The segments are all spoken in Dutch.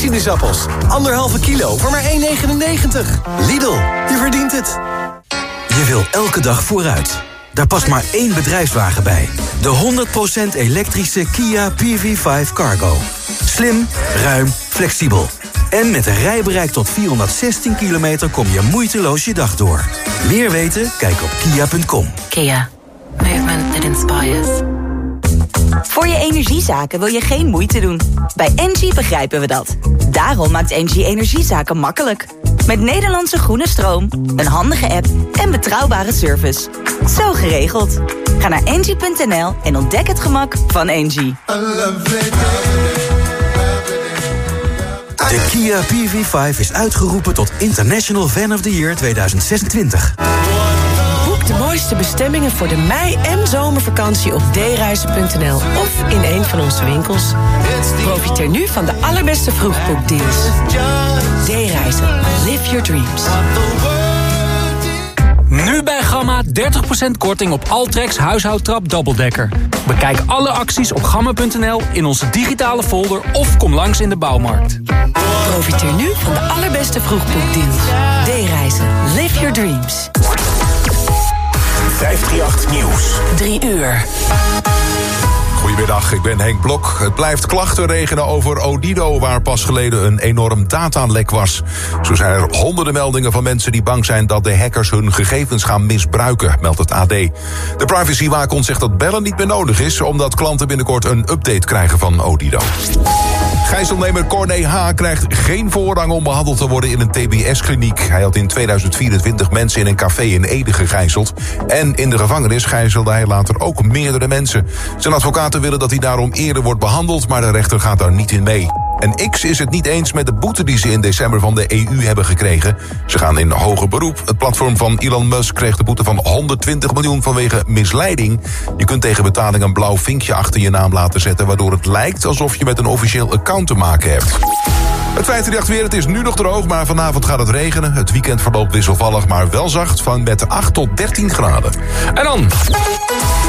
sinaasappels. Anderhalve kilo voor maar 1,99. Lidl, je verdient het. Je wil elke dag vooruit. Daar past maar één bedrijfswagen bij. De 100% elektrische Kia PV5 Cargo. Slim, ruim, flexibel. En met een rijbereik tot 416 kilometer kom je moeiteloos je dag door. Meer weten? Kijk op kia.com. Kia. Movement that inspires. Voor je energiezaken wil je geen moeite doen. Bij Engie begrijpen we dat. Daarom maakt Engie energiezaken makkelijk. Met Nederlandse groene stroom, een handige app en betrouwbare service. Zo geregeld. Ga naar engie.nl en ontdek het gemak van Engie. De Kia PV5 is uitgeroepen tot International Fan of the Year 2026. De mooiste bestemmingen voor de mei- en zomervakantie op dereizen.nl of in een van onze winkels. Profiteer nu van de allerbeste vroegboekdeals. D-reizen. Live your dreams. Nu bij Gamma 30% korting op Altrex huishoudtrap dubbeldekker. Bekijk alle acties op gamma.nl in onze digitale folder of kom langs in de bouwmarkt. Profiteer nu van de allerbeste vroegboekdeals. D-reizen. Live your dreams. 538 Nieuws. 3 uur. Goedemiddag, ik ben Henk Blok. Het blijft klachten regenen over Odido... waar pas geleden een enorm datalek was. Zo zijn er honderden meldingen van mensen die bang zijn... dat de hackers hun gegevens gaan misbruiken, meldt het AD. De privacywaakhond zegt dat bellen niet meer nodig is... omdat klanten binnenkort een update krijgen van Odido. Gijzelnemer Corné H. krijgt geen voorrang om behandeld te worden in een TBS-kliniek. Hij had in 2024 mensen in een café in Ede gegijzeld. En in de gevangenis gijzelde hij later ook meerdere mensen. Zijn advocaten willen dat hij daarom eerder wordt behandeld... maar de rechter gaat daar niet in mee. En X is het niet eens met de boete die ze in december van de EU hebben gekregen. Ze gaan in hoger beroep. Het platform van Elon Musk kreeg de boete van 120 miljoen vanwege misleiding. Je kunt tegen betaling een blauw vinkje achter je naam laten zetten... waardoor het lijkt alsof je met een officieel account te maken hebt. Het 538 weer, het is nu nog droog, maar vanavond gaat het regenen. Het weekend verloopt wisselvallig, maar wel zacht... van met 8 tot 13 graden. En dan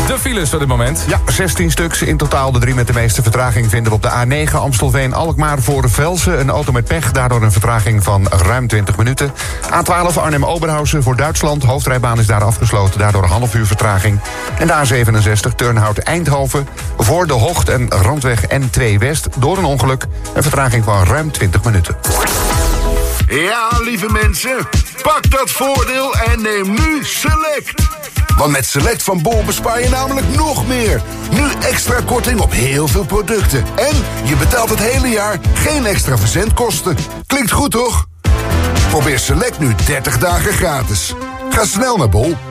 de files voor dit moment. Ja, 16 stuks in totaal. De drie met de meeste vertraging vinden we op de A9 Amstelveen-Alkmaar voor Velsen. Een auto met pech, daardoor een vertraging van ruim 20 minuten. A12 Arnhem-Oberhausen voor Duitsland. Hoofdrijbaan is daar afgesloten, daardoor een half uur vertraging. En de A67 Turnhout-Eindhoven voor de Hocht en Randweg N2 West... door een ongeluk, een vertraging van ruim 20 minuten. Ja, lieve mensen, pak dat voordeel en neem nu Select. Want met Select van Bol bespaar je namelijk nog meer. Nu extra korting op heel veel producten. En je betaalt het hele jaar geen extra verzendkosten. Klinkt goed, toch? Probeer Select nu 30 dagen gratis. Ga snel naar Bol.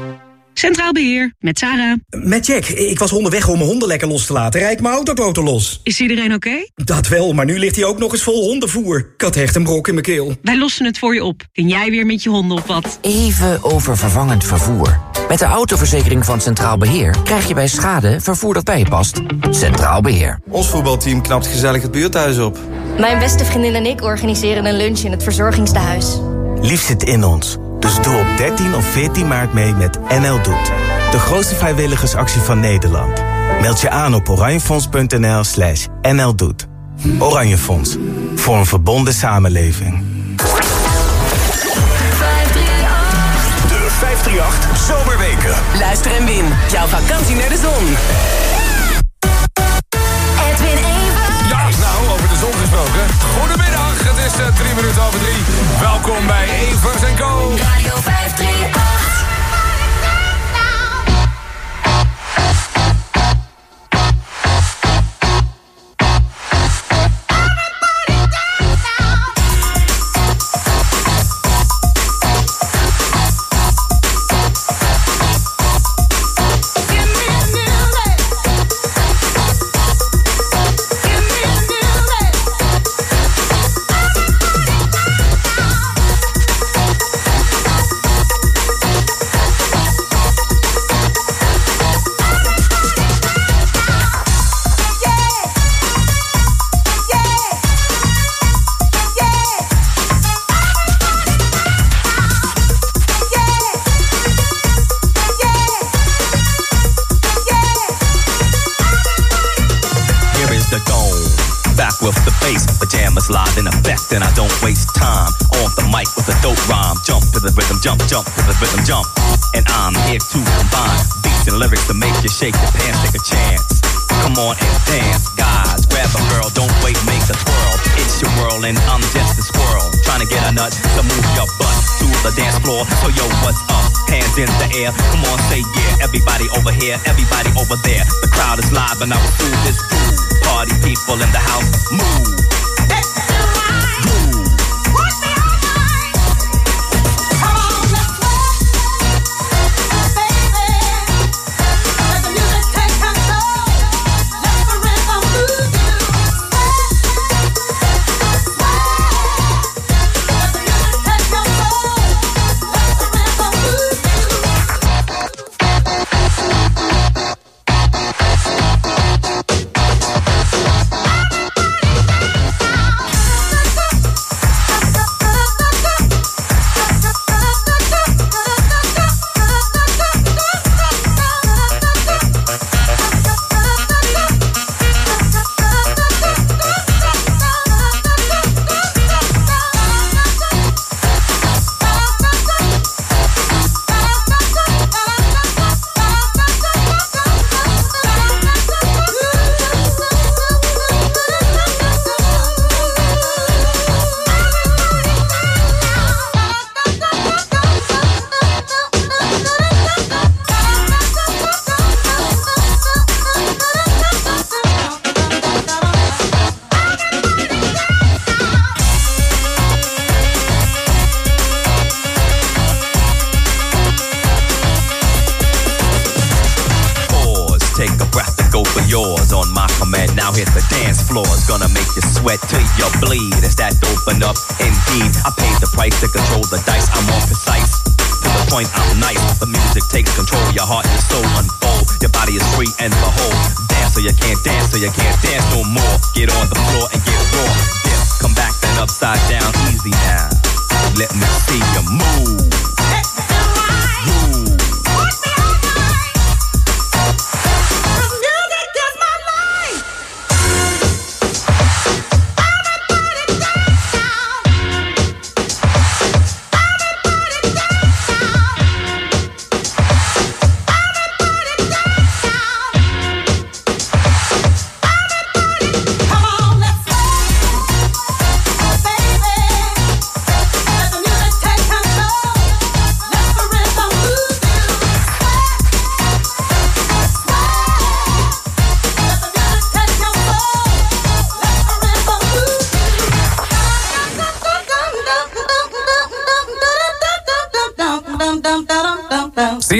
Centraal Beheer, met Sarah. Met Jack. Ik was onderweg om mijn honden lekker los te laten. Rijd mijn autoboten los. Is iedereen oké? Dat wel, maar nu ligt hij ook nog eens vol hondenvoer. Ik had echt een brok in mijn keel. Wij lossen het voor je op. Kun jij weer met je honden op wat? Even over vervangend vervoer. Met de autoverzekering van Centraal Beheer krijg je bij schade vervoer dat bij je past. Centraal Beheer. Ons voetbalteam knapt gezellig het buurthuis op. Mijn beste vriendin en ik organiseren een lunch in het verzorgingstehuis. Lief zit in ons. Dus doe op 13 of 14 maart mee met NL Doet. De grootste vrijwilligersactie van Nederland. Meld je aan op oranjefonds.nl slash nldoet. Oranje Fonds. Voor een verbonden samenleving. De 538 Zomerweken. Luister en win. Jouw vakantie naar de zon. Is uh, drie minuten over drie. Welkom bij Evers Co. Radio 538. Air. Come on, say yeah. Everybody over here, everybody over there. The crowd is live, and I will do this. Party people in the house, move.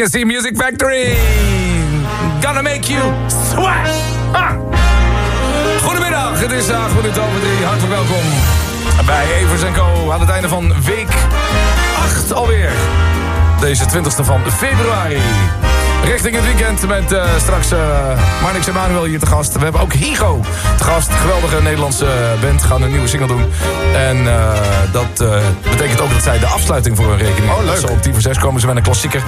CNC Music Factory. Gonna make you sweat. Goedemiddag, het is 8 minuten over drie. Hartelijk welkom bij Evers Co. Aan het einde van week 8 alweer. Deze 20e van februari. Richting het weekend met eh, straks uh, Marnix Emanuel hier te gast. We hebben ook Higo te gast. Geweldige Nederlandse band. Gaan een nieuwe single doen. En uh, dat betekent ook dat zij de afsluiting voor hun rekening Oh, leuk. Zo op 10 voor 6 komen ze met een klassieker.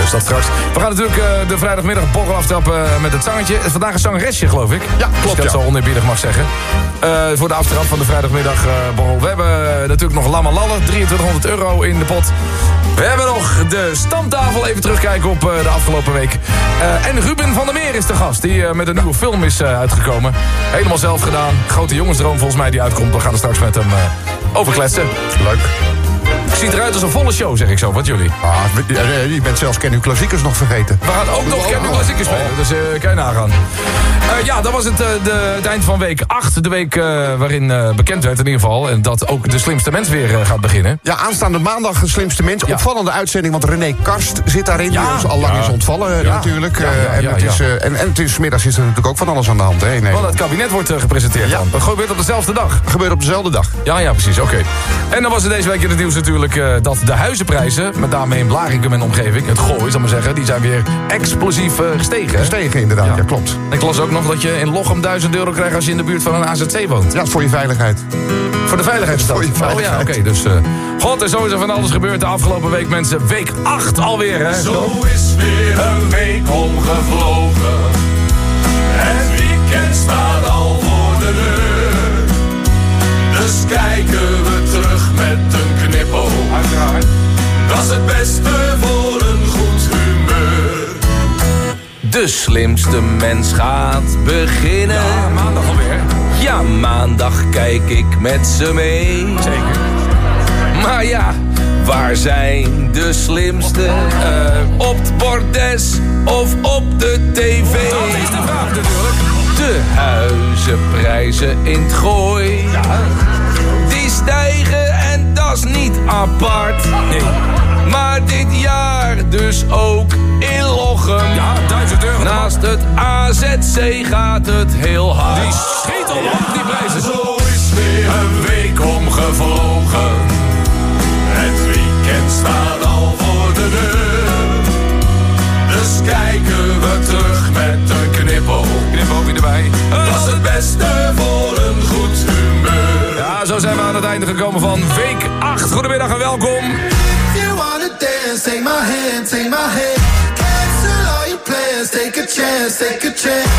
Dus dat straks. We gaan natuurlijk de vrijdagmiddag borrel aftrappen met het zangetje. Het is vandaag een zangeresje, geloof ik. Ja, klopt, Als ik dat ja. zo oneerbiedig mag zeggen. Voor de aftrap van de vrijdagmiddag borrel. We hebben natuurlijk nog Lama Lalle, 2300 euro in de pot. We hebben nog de stamtafel, even terugkijken op uh, de afgelopen week. Uh, en Ruben van der Meer is de gast, die uh, met een nieuwe film is uitgekomen. Helemaal zelf gedaan. Grote jongensdroom volgens mij die uitkomt. We gaan er straks met hem over kletsen. Leuk. Het ziet eruit als een volle show, zeg ik zo. Wat jullie? Ah, je bent zelfs Ken uw klassiekers nog vergeten. We gaan ook nog Ken uw klassiekers spelen, dus uh, kan je nagaan. Uh, ja, dat was het, uh, de, het eind van week 8. De week waarin bekend werd in ieder geval... en dat ook de slimste mens weer gaat beginnen. Ja, aanstaande maandag de slimste mens. Ja. Opvallende uitzending, want René Karst zit daarin. Ja. Die ons al lang Ja. is ontvallen natuurlijk. Eh, en, het is, ja. eh, en, en het is, middags is er natuurlijk ook van alles aan de hand. Hè, Want het kabinet wordt gepresenteerd dan. Dat gebeurt op dezelfde dag. gebeurt op dezelfde dag. Ja, ja, precies. Oké. En dan was er deze week in het nieuws natuurlijk uh, dat de huizenprijzen, met name in Blarikum en omgeving, het gooi, zal maar zeggen, die zijn weer explosief uh, gestegen. Gestegen inderdaad, ja, ja klopt. En ik las ook nog dat je in Lochem 1000 euro krijgt als je in de buurt van een AZC woont. Ja, voor je veiligheid. Voor de veiligheid is dat. Voor je Oh ja, veiligheid. oké. dus, uh, God, er is sowieso van alles gebeurd de afgelopen week, mensen. Week 8 alweer, hè? Zo is weer een week omgevlogen. Het weekend staat al voor de deur. De kijken we terug met een knipoog. Uiteraard. Dat is het beste voor een goed humeur. De slimste mens gaat beginnen. Ja, maandag alweer. Ja, maandag kijk ik met ze mee. Zeker. Maar ja, waar zijn de slimste? Eh, op het bordes of op de tv? Dat is de vraag natuurlijk. De huizenprijzen in het gooi. Die stijgen is niet apart. Nee. Maar dit jaar dus ook in Lochem. Ja, 1000 euro. Naast het AZC gaat het heel hard. Die schiet al op, die prijzen. Zo is weer een week omgevlogen. Het weekend staat al voor de deur. Dus kijken we terug met een knipoog. Knipoog erbij. Dat is het beste voor zo zijn we aan het einde gekomen van week 8. Goedemiddag en welkom. take a chance, take a chance.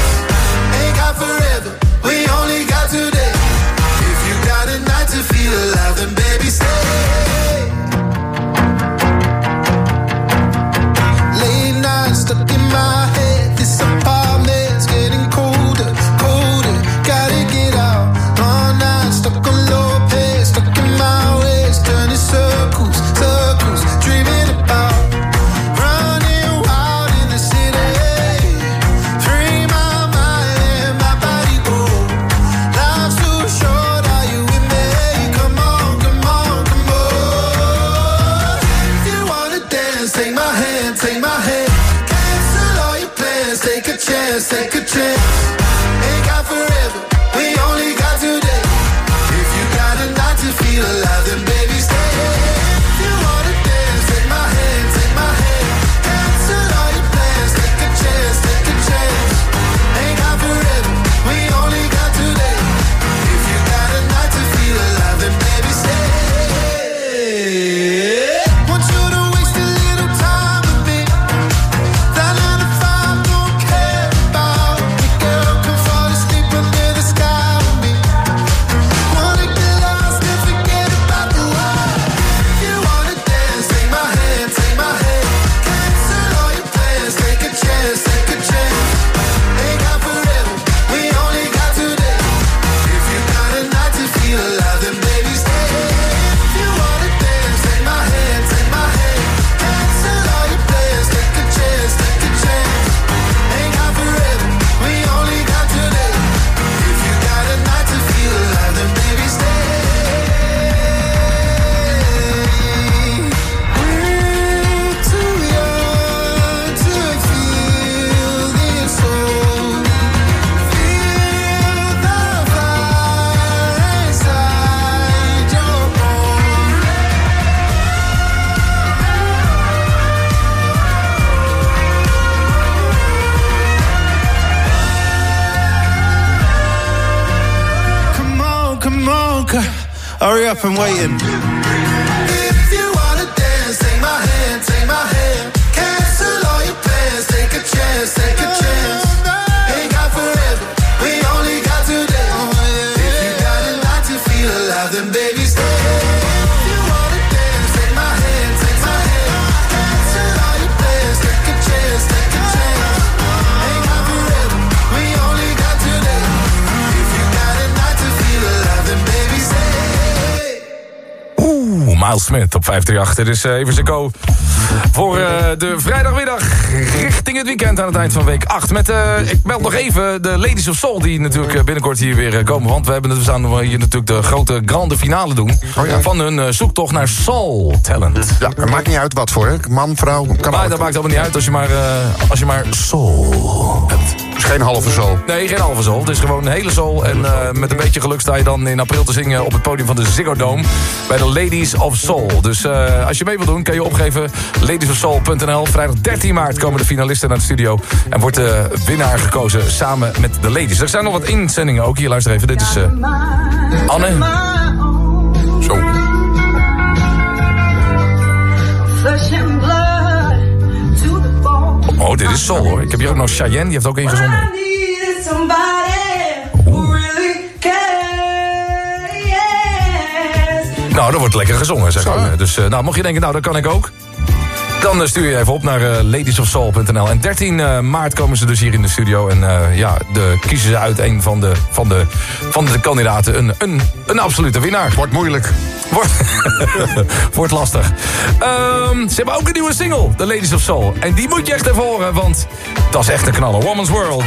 Ain't got forever, we only got today. If you got a night to feel alive, then up, I'm waiting. Miles Smith op 538. Dit is uh, even zijn go voor eh, de vrijdagmiddag richting het weekend aan het eind van week 8. Met, eh, ik meld nog even de Ladies of Soul die natuurlijk eh, binnenkort hier weer eh, komen. Want we hebben het, we staan hier natuurlijk de grote grande finale doen. Van hun eh, zoektocht naar Soul Talent. Ja, het maakt niet uit wat voor, hè? Man, vrouw, kan Maar dat maakt allemaal niet uit als je maar, eh, als je maar Soul hebt. Dus geen halve soul. Nee, geen halve soul. Het is gewoon een hele soul. En eh, met een beetje geluk sta je dan in april te zingen op het podium van de Ziggo Dome. Bij de Ladies of Soul. Dus eh, als je mee wilt doen, kan je opgeven ladiesofsoul.nl. Vrijdag 13 maart komen de finalisten naar de studio. En wordt de winnaar gekozen samen met de ladies. Er zijn nog wat inzendingen ook. Hier, luister even. Dit is eh, Anne. Zo. Oh, dit is Soul hoor. Ik heb hier ook nog Cheyenne, die heeft ook ingezonden. Nou, dat wordt lekker gezongen, zeg maar. Dus eh, nou, mocht je denken, nou, dat kan ik ook. Dan eh, stuur je even op naar eh, ladiesofsoul.nl. En 13 eh, maart komen ze dus hier in de studio. En eh, ja, de, kiezen ze uit een van de, van de, van de kandidaten een, een, een absolute winnaar. Wordt moeilijk. Wordt, wordt lastig. Ehm, ze hebben ook een nieuwe single, The Ladies of Soul. En die moet je echt even horen, want dat is echt een knaller. Woman's World.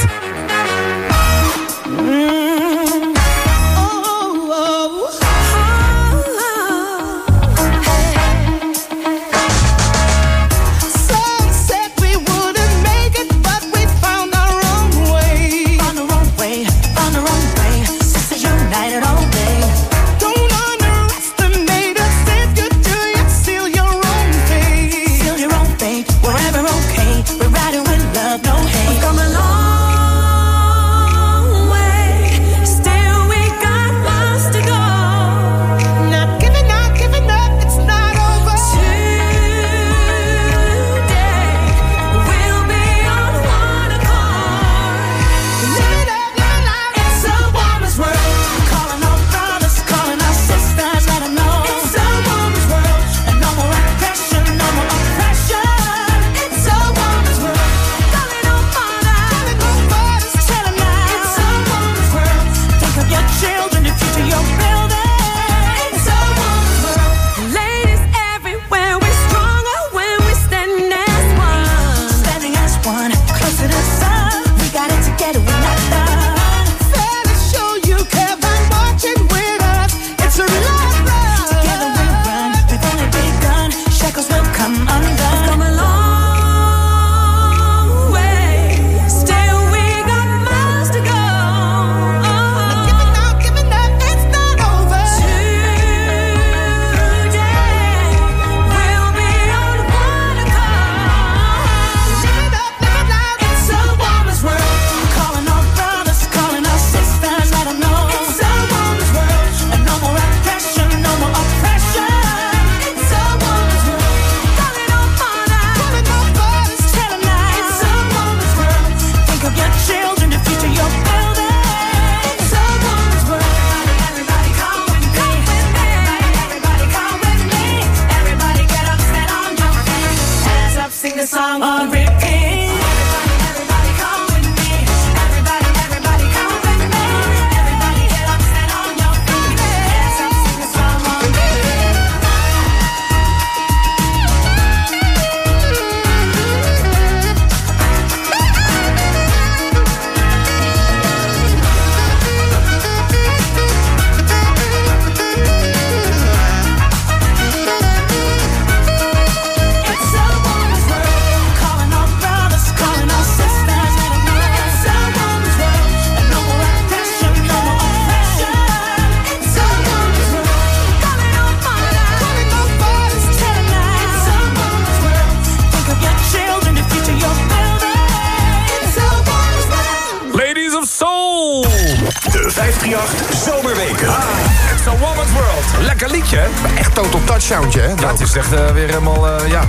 Echt eh, weer helemaal, eh, ja...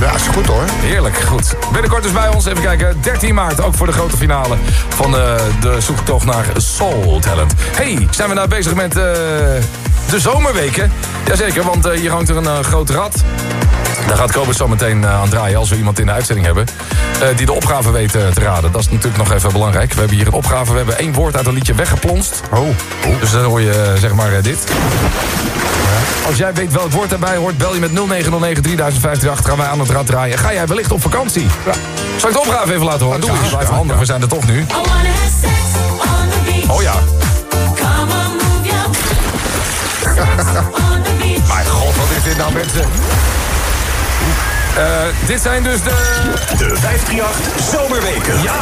Ja, is goed hoor. Heerlijk, goed. Binnenkort dus bij ons, even kijken, 13 maart, ook voor de grote finale van eh, de zoektocht naar Soul Talent. hey, zijn we nou bezig met de zomerweken? Jazeker, want hier hangt er een groot rad. Daar gaat Kobus zo meteen eh, aan draaien als we iemand in de uitzending hebben. eh, die de opgave weet eh, te raden. Dat is natuurlijk nog even belangrijk. We hebben hier een opgave. We hebben één woord uit een liedje weggeplonst. Oh. Dus dan hoor je zeg maar dit. Als jij weet welk woord daarbij hoort, bel je met 0909 3058. Gaan wij aan het rad draaien. Ga jij wellicht op vakantie? Zal ik de opgave even laten horen? Doe eens. Blijf handig, we zijn er toch nu. Oh ja. Mijn god, wat is dit nou mensen? Eh, dit zijn dus de... De 538 Zomerweken. Ja.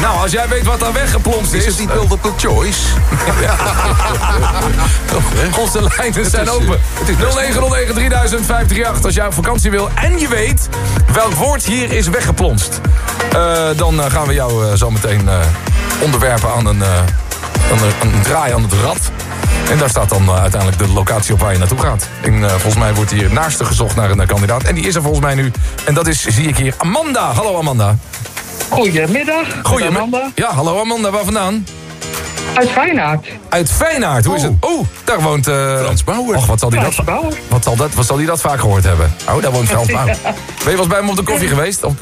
Nou, als jij weet wat daar weggeplonst is... Is het niet multiple choice? Onze lijnen zijn is, open. het is best 0909 3058 als jij op vakantie wil en je weet welk woord hier is weggeplonst. Eh, dan eh, gaan we jou eh, zo meteen eh, onderwerpen aan een, eh, aan een, een draai aan het rad. En daar staat dan eh, uiteindelijk de locatie op waar je naartoe gaat. En eh, volgens mij wordt hier naaste gezocht naar een eh, kandidaat. En die is er volgens mij nu. En dat is, zie ik hier, Amanda. Hallo Amanda. Goedemiddag. Goedemiddag. Ja, hallo Amanda. Waar vandaan? Uit Feyenaard. Uit Feyenaard, hoe is het? Oeh, daar woont... eh Frans Bauer. Och, wat zal die dat, Bauer. wat zal dat, wat zal die dat vaak gehoord hebben? Oh, daar woont Frans Ja. Bauer. Ben je wel eens bij hem op de koffie geweest? Op,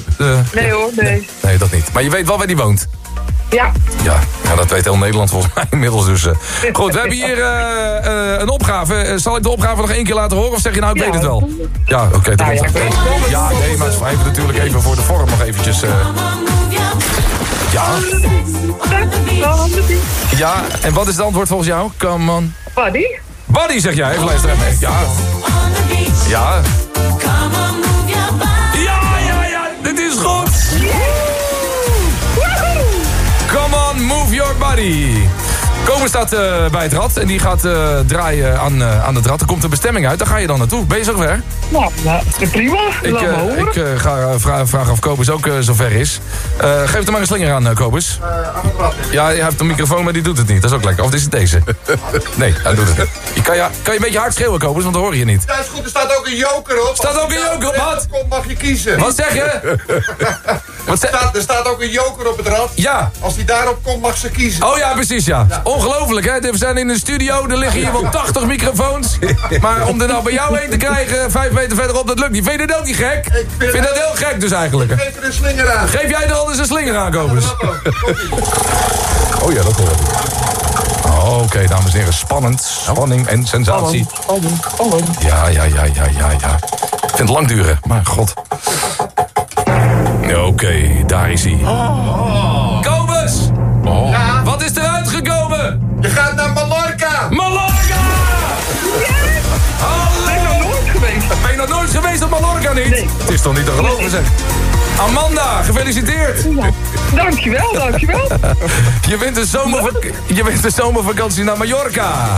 Nee hoor, nee. Nee, dat niet. Maar je weet wel waar die woont. Ja. Ja, ja dat weet heel Nederland volgens mij inmiddels dus. eh. Goed, we hebben hier eh, eh, een opgave. Zal ik de opgave nog één keer laten horen of zeg je nou, ik weet het wel? Ja, oké. dat Nou ja, ja, nee, maar even natuurlijk even voor de vorm nog eventjes... ja, ja, en wat is het antwoord volgens jou? Come on. Buddy? Buddy, zeg jij. Even luisteren. Ja. Ja, Party. Komen staat eh, bij het rad en die gaat eh, draaien aan, eh, aan het rad. Er komt een bestemming uit, daar ga je dan naartoe. Ben je zover? Nou, nou prima. Ik, Laat me horen. ik ga vra- vragen of Kobus ook zover is. Eh, geef er maar een slinger aan, uh, Kobus. Ja, hij heeft een microfoon, maar die doet het niet. Dat is ook lekker. Of is het deze? Nee, hij doet het niet. Je kan, je, kan je een beetje hard schreeuwen, Kobus, want dan hoor je je niet. Ja, is goed. Er staat ook een joker op. Staat ook een joker op, wat? Kom, mag je kiezen. Wat zeg je? Wat er, staat, er staat ook een joker op het rad. Ja. Als die daarop komt, mag ze kiezen. Oh ja, precies ja. Ongelooflijk hè. We zijn in een studio, er liggen hier wel 80 microfoons. Maar om er nou bij jou heen te krijgen, vijf meter verderop, dat lukt niet. Vind je dat ook niet gek? Ik vind dat heel gek dus eigenlijk. Geef er een slinger aan. Geef jij er anders een slinger aan, Kobus? Oh ja, dat hoor ik. Oh, Oké, dames en heren, spannend. Spanning en sensatie. Ja, ja, ja, ja, ja, ja. Ik vind het lang duren, maar god. Oké, daar is hij. Kobus! Geweest op Mallorca niet? Het is toch niet te geloven zeg. Amanda, gefeliciteerd. Dankjewel, dankjewel. Je wint een, zomervak je wint een zomervakantie naar Mallorca.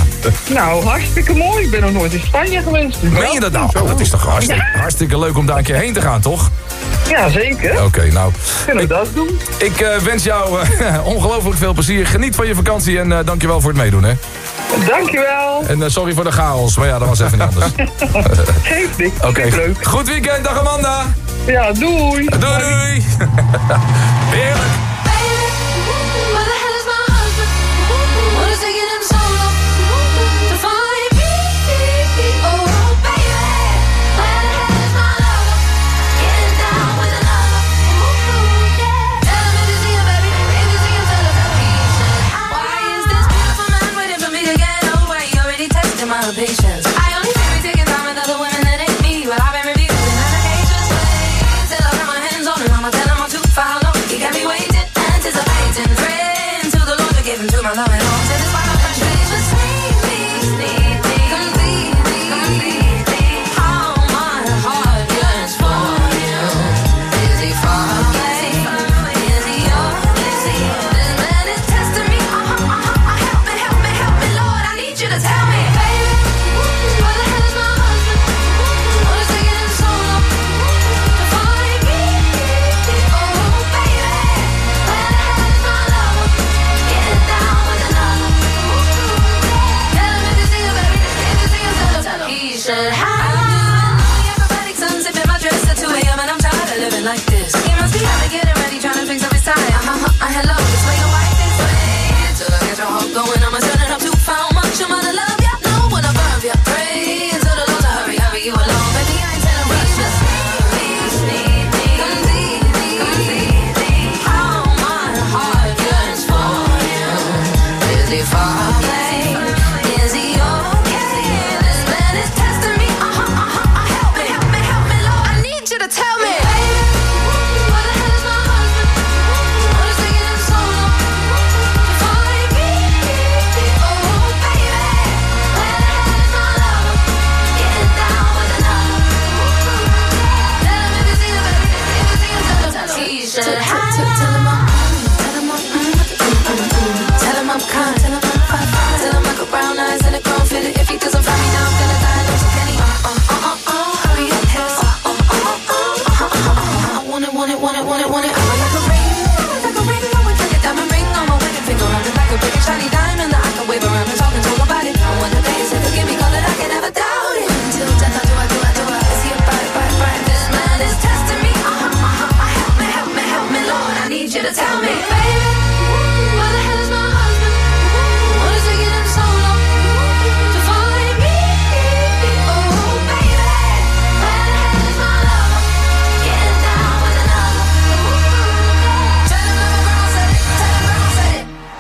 Nou, hartstikke mooi. Ik ben nog nooit in Spanje geweest. dus Meen je dat nou? Dat is toch hartstikke, hartstikke leuk om daar een keer heen te gaan, toch? Ja, zeker. Oké, nou. Kunnen we dat doen? Ik eh, wens jou eh, ongelooflijk veel plezier. Geniet van je vakantie en eh, dankjewel voor het meedoen, hè. Dankjewel. En eh, sorry voor de chaos, maar ja, dat was even niet anders. Geeft niks. Oké, goed weekend. Dag Amanda. Ja, doei. Doei, doei. Heerlijk.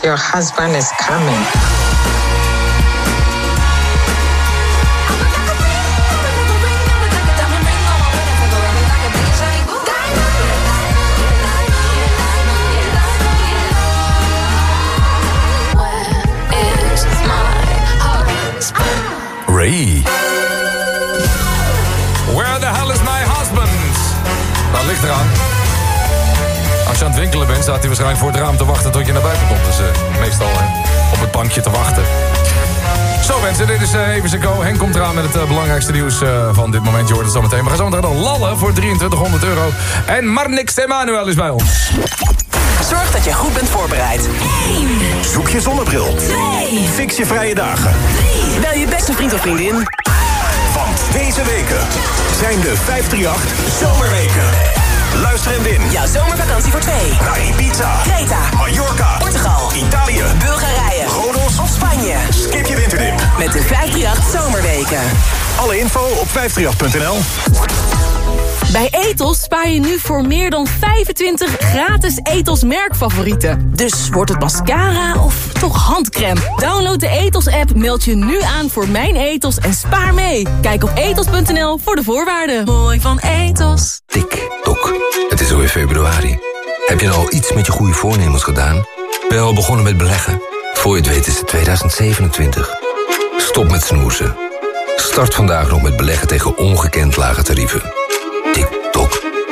Your husband is coming. Ray. Where the hell is my husband? Dat ligt eraan. Als je aan het winkelen bent, staat hij waarschijnlijk voor het raam te wachten tot je naar buiten komt. Dus eh, meestal op het bankje te wachten. Zo mensen, dit is uh, Even Go. Henk komt eraan met het eh, belangrijkste nieuws eh, van dit moment. Je hoort het zo meteen. We gaan zo meteen dan lallen voor 2300 euro. En Marnix Emanuel is bij ons. Zorg dat je goed bent voorbereid. Zoek je zonnebril. Fix je vrije dagen. Bel je beste vriend of vriendin. Want deze weken zijn de 538 Zomerweken. Luister en win. Jouw zomervakantie voor twee. Naar Ibiza, Creta, Mallorca, Portugal, Italië, Bulgarije, Rodos of Spanje. Skip je winterdip. Met de 538 Zomerweken. Alle info op 538.nl. Bij Ethos spaar je nu voor meer dan 25 gratis Ethos merkfavorieten. Dus wordt het mascara of toch handcrème? Download de Ethos app, meld je nu aan voor Mijn Ethos en spaar mee. Kijk op ethos.nl voor de voorwaarden. Mooi van Ethos. Tik, tok. Het is alweer februari. Heb je al iets met je goede voornemens gedaan? Ben je al begonnen met beleggen? Voor je het weet is het 2027. Stop met snoezen. Start vandaag nog met beleggen tegen ongekend lage tarieven.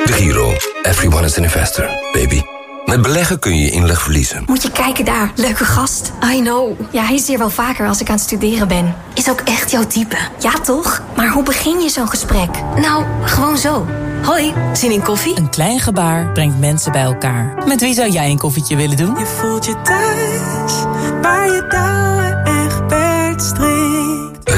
De Giro. Everyone is an investor, baby. Met beleggen kun je je inleg verliezen. Moet je kijken daar, leuke gast. I know. Ja, hij is hier wel vaker als ik aan het studeren ben. Is ook echt jouw type. Ja, toch? Maar hoe begin je zo'n gesprek? Nou, gewoon zo. Hoi, zin in koffie? Een klein gebaar brengt mensen bij elkaar. Met wie zou jij een koffietje willen doen? Je voelt je thuis, waar je touwen echt strikt.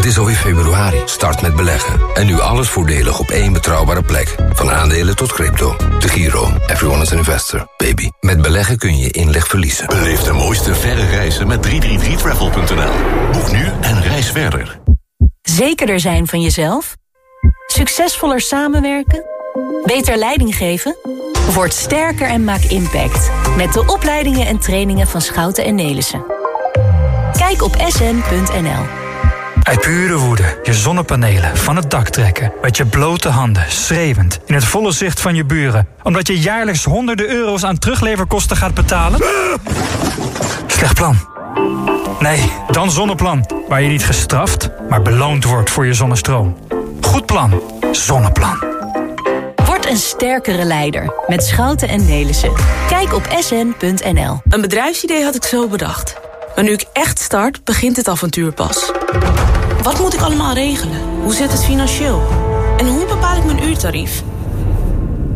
Het is alweer februari. Start met beleggen. En nu alles voordelig op één betrouwbare plek. Van aandelen tot crypto. De Giro. Everyone is an investor, baby. Met beleggen kun je je inleg verliezen. Beleef de mooiste verre reizen met 333travel.nl. Boek nu en reis verder. Zekerder zijn van jezelf? Succesvoller samenwerken? Beter leiding geven? Word sterker en maak impact. Met de opleidingen en trainingen van Schouten en Nelissen. Kijk op sn.nl. Uit pure woede je zonnepanelen van het dak trekken. Met je blote handen, schreeuwend, in het volle zicht van je buren. Omdat je jaarlijks honderden euro's aan terugleverkosten gaat betalen? Slecht plan. Nee, dan Zonneplan. Waar je niet gestraft, maar beloond wordt voor je zonnestroom. Goed plan. Zonneplan. Word een sterkere leider met Schouten en Nelissen. Kijk op sn.nl. Een bedrijfsidee had ik zo bedacht. Maar nu ik echt start, begint het avontuur pas. Wat moet ik allemaal regelen? Hoe zit het financieel? En hoe bepaal ik mijn uurtarief?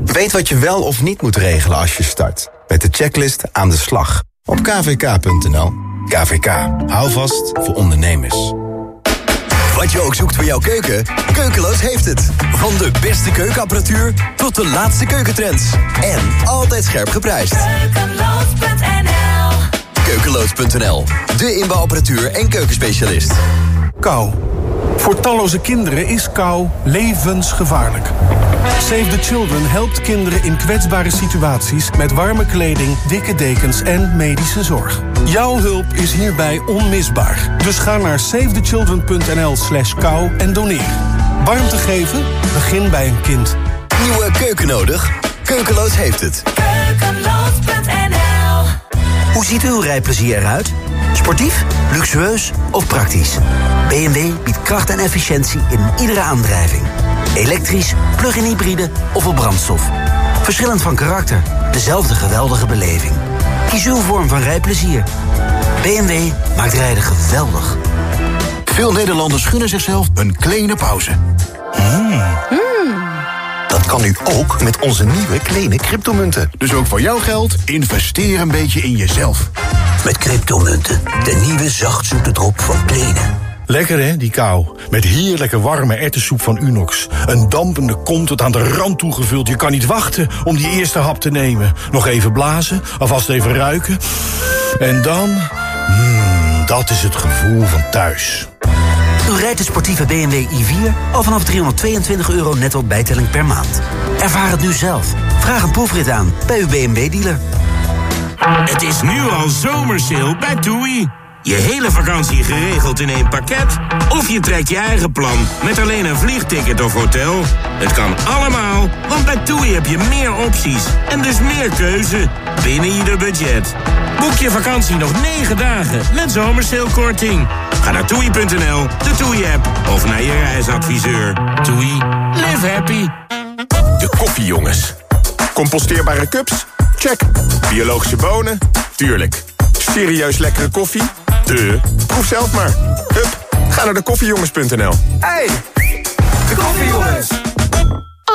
Weet wat je wel of niet moet regelen als je start. Met de checklist aan de slag. Op kvk.nl. KVK. Hou vast voor ondernemers. Wat je ook zoekt voor jouw keuken, Keukeloos heeft het. Van de beste keukenapparatuur tot de laatste keukentrends. En altijd scherp geprijsd. Keukeloos.nl Keukeloos.nl, de inbouwapparatuur en keukenspecialist. Kou. Voor talloze kinderen is kou levensgevaarlijk. Save the Children helpt kinderen in kwetsbare situaties... met warme kleding, dikke dekens en medische zorg. Jouw hulp is hierbij onmisbaar. Dus ga naar savethechildren.nl slash kou en doneer. Warmte geven? Begin bij een kind. Nieuwe keuken nodig? Keukeloos heeft het. Keukeloos.nl Hoe ziet uw rijplezier eruit? Sportief, luxueus of praktisch? BMW biedt kracht en efficiëntie in iedere aandrijving. Elektrisch, plug-in hybride of op brandstof. Verschillend van karakter, dezelfde geweldige beleving. Kies uw vorm van rijplezier. BMW maakt rijden geweldig. Veel Nederlanders gunnen zichzelf een kleine pauze. Dat kan nu ook met onze nieuwe kleine cryptomunten. Dus ook voor jouw geld, investeer een beetje in jezelf. Met cryptomunten, de nieuwe zachtzoete drop van Kleene. Lekker hè, die kou. Met heerlijke warme erwtensoep van Unox. Een dampende kom tot aan de rand toegevuld. Je kan niet wachten om die eerste hap te nemen. Nog even blazen, alvast even ruiken. En dan... Mmm, dat is het gevoel van thuis. U rijdt de sportieve BMW i4 al vanaf 322 euro netto bijtelling per maand. Ervaar het nu zelf. Vraag een proefrit aan bij uw BMW-dealer. Het is nu al zomersale bij TUI. Je hele vakantie geregeld in één pakket? Of je trekt je eigen plan met alleen een vliegticket of hotel? Het kan allemaal, want bij TUI heb je meer opties en dus meer keuze binnen ieder budget. Boek je vakantie nog 9 dagen met zomersalekorting. Ga naar toei.nl, de TUI-app of naar je reisadviseur. TUI, live happy. De koffiejongens. Composteerbare cups? Check. Biologische bonen? Tuurlijk. Serieus lekkere koffie? De. Proef zelf maar. Hup, ga naar de koffiejongens.nl. Hey, de koffiejongens.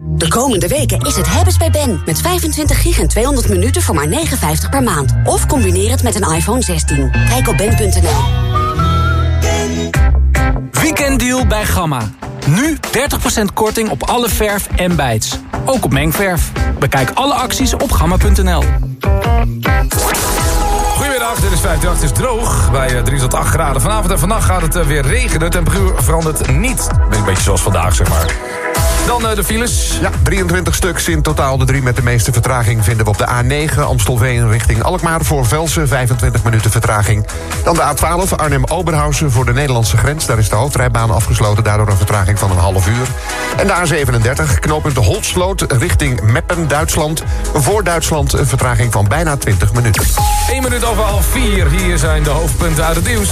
De komende weken is het hebben's bij Ben. Met 25 gig en 200 minuten voor maar 59 per maand. Of combineer het met een iPhone 16. Kijk op ben.nl. Weekenddeal bij Gamma. Nu 30% korting op alle verf en bijts. Ook op mengverf. Bekijk alle acties op gamma.nl. Goedemiddag, dit is 58, het is droog bij eh, 3 tot 8 graden. Vanavond en vannacht gaat het eh, weer regenen. De temperatuur verandert niet. Een beetje zoals vandaag, zeg maar. Dan eh, de files. Ja, 23 stuks in totaal. De drie met de meeste vertraging vinden we op de A9 Amstelveen richting Alkmaar voor Velsen. 25 minuten vertraging. Dan de A12 Arnhem-Oberhausen voor de Nederlandse grens. Daar is de hoofdrijbaan afgesloten, daardoor een vertraging van een half uur. En de A37 knooppunt de Holtsloot richting Meppen, Duitsland. Voor Duitsland een vertraging van bijna 20 minuten. 1 minuut over half 4. Hier zijn de hoofdpunten uit het nieuws.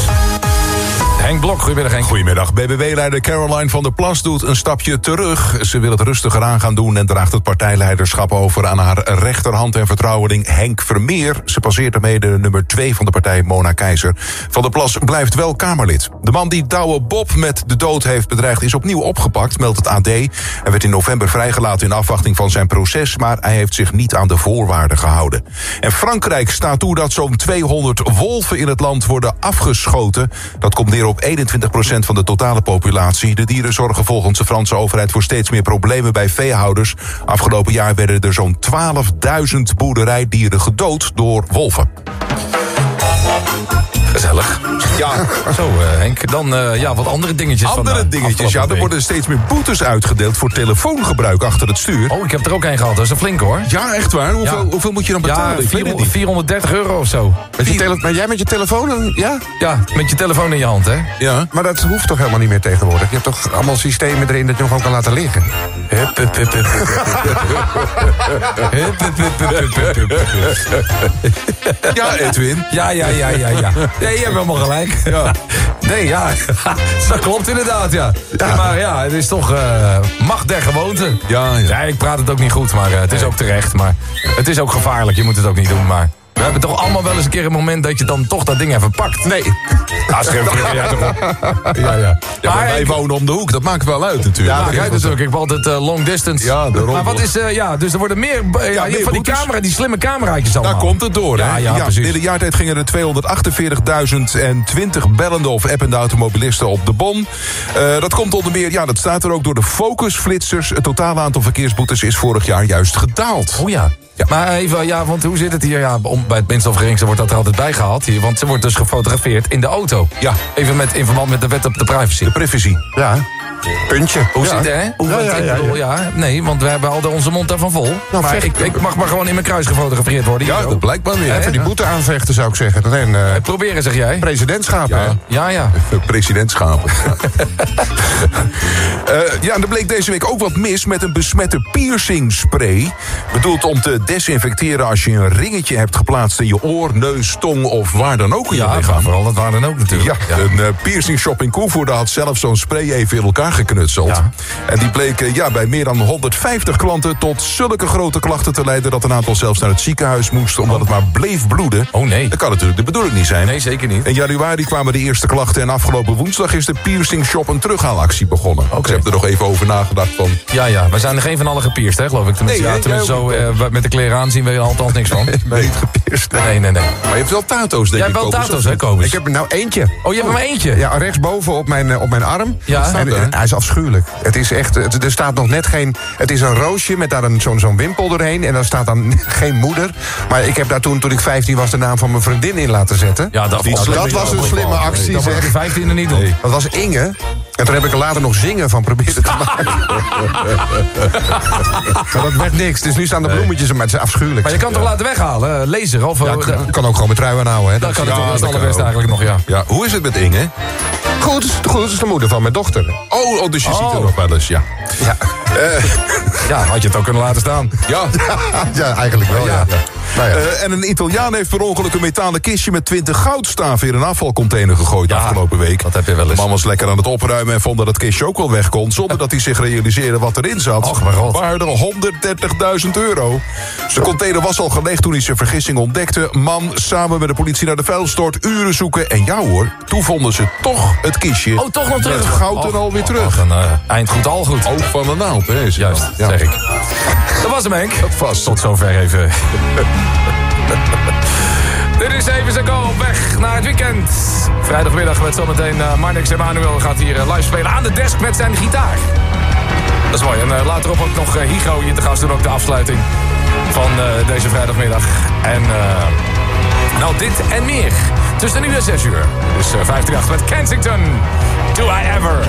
Henk Blok, goedemiddag Henk. Goedemiddag. BBB-leider Caroline van der Plas doet een stapje terug. Ze wil het rustiger aan gaan doen en draagt het partijleiderschap over aan haar rechterhand en vertrouweling Henk Vermeer. Ze passeert daarmee de nummer 2 van de partij Mona Keizer. Van der Plas blijft wel Kamerlid. De man die Douwe Bob met de dood heeft bedreigd is opnieuw opgepakt, meldt het AD. Hij werd in november vrijgelaten in afwachting van zijn proces, maar hij heeft zich niet aan de voorwaarden gehouden. En Frankrijk staat toe dat zo'n 200 wolven in het land worden afgeschoten. Dat komt neer op 21% van de totale populatie. De dieren zorgen volgens de Franse overheid voor steeds meer problemen bij veehouders. Afgelopen jaar werden er zo'n 12.000 boerderijdieren gedood door wolven. Gezellig. Ja, zo eh, Henk. Dan eh, ja, wat andere dingetjes. van Andere de dingetjes, ja. Er week. worden steeds meer boetes uitgedeeld voor telefoongebruik achter het stuur. Oh, ik heb er ook een gehad. Dat is een flink hoor. Ja, echt waar? Hoeveel, Ja. hoeveel moet je dan betalen? Ja, Ik weet het 400, niet. 430 euro of zo. Met je tele- maar jij met je telefoon, ja? Ja, met je telefoon in je hand, hè? Ja. Maar dat hoeft toch helemaal niet meer tegenwoordig? Je hebt toch allemaal systemen erin dat je hem gewoon kan laten liggen? Hup, hup, hup, hup, hup, hup. Hup, hup, hup, hup, hup, hup, hup. Ja, Edwin. Ja, ja, ja, ja, ja. Ja, je hebt helemaal gelijk. Ja. Nee, ja. Dat klopt inderdaad, ja. Maar ja, het is toch eh, macht der gewoonte. Ja, ja. Ja, ik praat het ook niet goed, maar eh, het is ook terecht. Maar het is ook gevaarlijk, je moet het ook niet doen. Maar we hebben toch allemaal wel eens een keer een moment dat je dan toch dat ding even pakt. Nee. Nou, schreef ik jij toch op. Ja, ja. Ja, maar wij ik- wonen om de hoek, dat maakt wel uit natuurlijk. Ja, het ook. Ik altijd eh, long distance. Ja, daarom. Maar wat is, eh, ja, dus er worden meer, eh, ja, meer van die camera, die slimme cameraatjes allemaal. Daar komt het door, hè? ja, precies. In de jaartijd gingen er 248.020 bellende of appende automobilisten op de bon. Dat komt onder meer, ja, dat staat er ook door de focusflitsers. Het totale aantal verkeersboetes is vorig jaar juist gedaald. Oh ja. Maar even, ja, want hoe zit het hier? Ja, om, bij het minst of geringste wordt dat er altijd bijgehaald hier. Want ze wordt dus gefotografeerd in de auto. Ja. Even met, in verband met de wet op de privacy. De privacy. Ja. Puntje. Hoe Ja. zit het, hè? Hoe, Ja, ja, ja, bedoel, ja. ja. Nee, want we hebben al de, onze mond daarvan vol. maar vecht- ik, ik mag maar gewoon in mijn kruis gefotografeerd worden. Ja, dat blijkt maar weer. Even die boete aanvechten, zou ik zeggen. En uh, Proberen, zeg jij? presidentschap, hè? Ja, ja. Presidentschap. Eh, ja, en er bleek deze week ook wat mis met een besmette piercingspray. Bedoeld om te desinfecteren als je een ringetje hebt geplaatst in je oor, neus, tong of waar dan ook in je Ja, lichaam. maar vooral dat waar dan ook natuurlijk. Ja, een eh, piercing shop in Koevoorde had zelf zo'n spray even in elkaar geknutseld. Ja. En die bleek ja, bij meer dan 150 klanten tot zulke grote klachten te leiden... dat een aantal zelfs naar het ziekenhuis moest omdat het maar bleef bloeden. Oh nee. Dat kan natuurlijk de bedoeling niet zijn. Nee, zeker niet. In januari kwamen de eerste klachten en afgelopen woensdag is de piercing shop een terughaalactie begonnen. Ze hebben er nog even over nagedacht van... Ja, ja, wij zijn er geen van allen gepierst, hè, geloof ik. Tenminste, Nee, ja, tenminste Jij zo eh, met de kleren aan zien we er althans niks van. Nee, niet gepierst. Nee, nee, nee. Maar je hebt wel tato's, denk Jij ik. hebt wel tato's, hè? Kobus? Ik heb er nou eentje. Oh, je hebt er maar eentje? Ja, rechtsboven op mijn, eh, op mijn arm. Ja. En, eh, hij is afschuwelijk. Het is echt, het- er staat nog net geen... Het is een roosje met daar een- zo'n zo'n wimpel doorheen. En daar staat dan geen moeder. Maar ik heb daar toen, toen ik 15 was, de naam van mijn vriendin in laten zetten. Ja, dat, dat, was een slimme actie, Dat moet zeg. je 15 niet doen. Dat was Inge. En toen heb ik er later nog zingen van proberen te maken. maar dat werd niks. Dus nu staan de bloemetjes er, maar het is afschuwelijk. Maar je kan het toch laten weghalen, eh, laser? Of, Ja, eh, kan, kan ook gewoon met trui aanhouden. Hè. Dat kan ja, het, dat dat allerbeste eigenlijk nog, ja. Ja, hoe is het met Inge? Goed, is- goed, is de moeder van mijn dochter. Oh, oh dus je ziet Oh. er nog wel eens, ja. Ja, Ja, had je het ook kunnen laten staan. Ja. ja eigenlijk wel, ja. Nou ja. Eh, en een Italiaan heeft per ongeluk een metalen kistje met 20 goudstaven in een afvalcontainer gegooid afgelopen week. dat heb je wel eens. De man was lekker aan het opruimen en vond dat het kistje ook wel weg kon, zonder dat hij zich realiseerde wat erin zat. Och, mijn god. Waarde 130.000 euro. De container was al geleegd toen hij zijn vergissing ontdekte. Man samen met de politie naar de vuilstort, uren zoeken. En ja hoor, toen vonden ze toch het kistje. Oh, toch nog terug. Met goud en alweer terug. een, eh, eind goed, al goed. Oog van de naald, hè? het Juist. Ja. zeg ik. Dat was hem, Henk. Dat vast. Tot zover even. Dit is even zijn op weg naar het weekend. Vrijdagmiddag met zometeen uh, Marnix Emanuel gaat hier eh, live spelen aan de desk met zijn gitaar. Dat is mooi. En uh, later op ook nog uh, Higo hier te gast doen. Ook de afsluiting van deze vrijdagmiddag. En nou, dit en meer. Tussen nu en 6 uur. Dus 538 met Kensington. Do I Ever.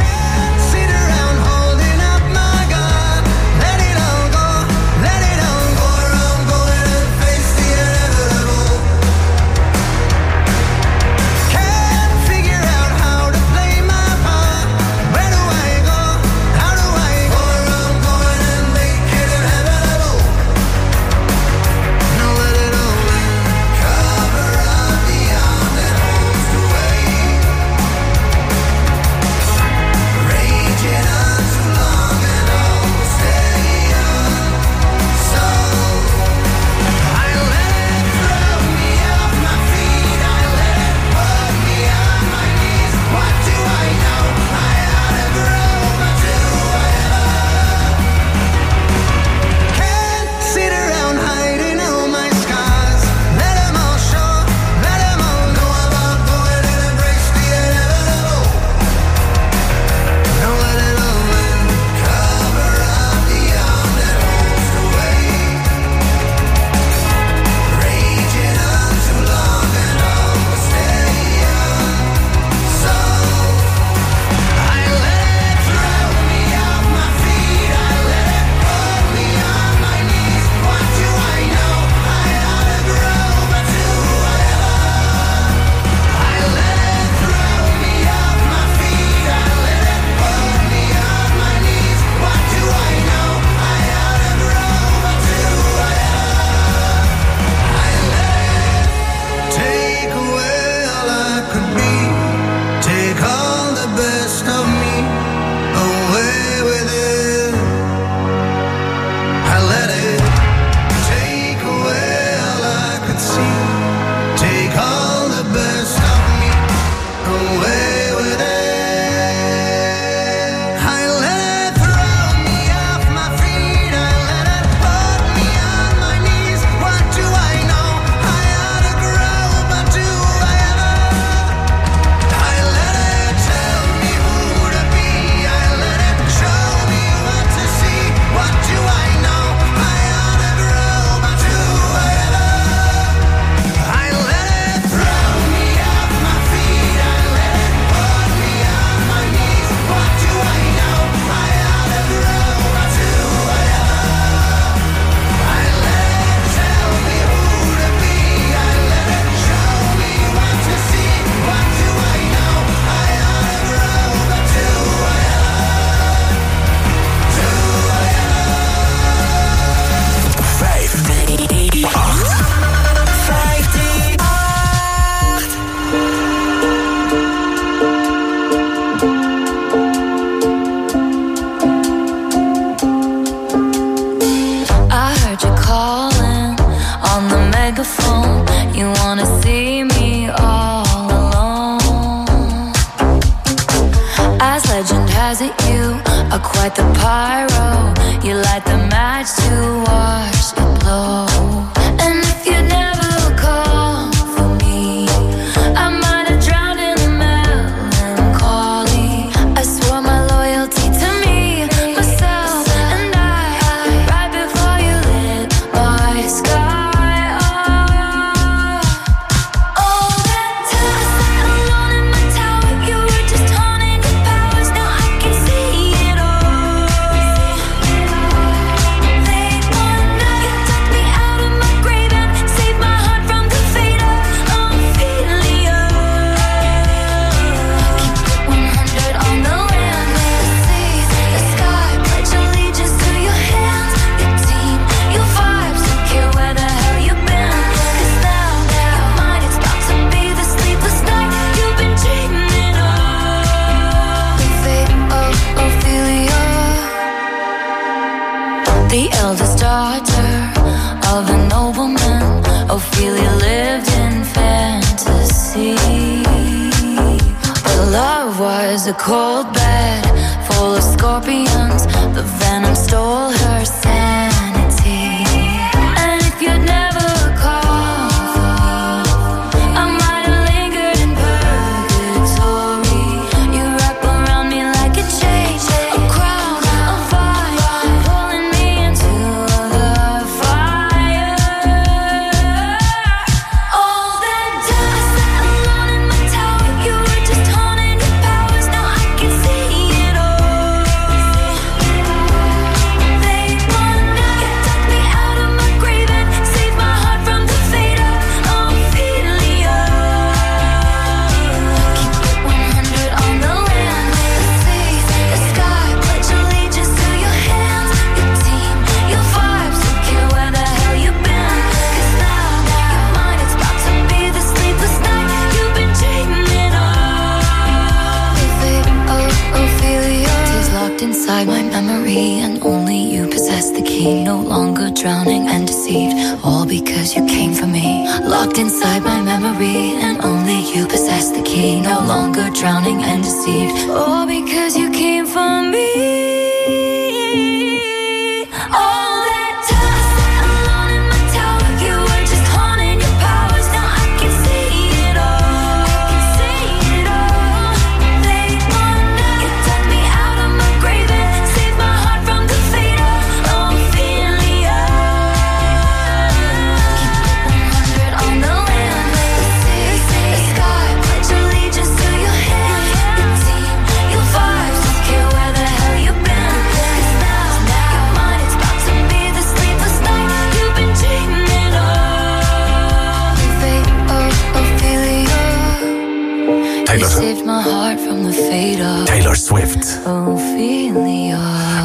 Taylor Swift. Ophelia.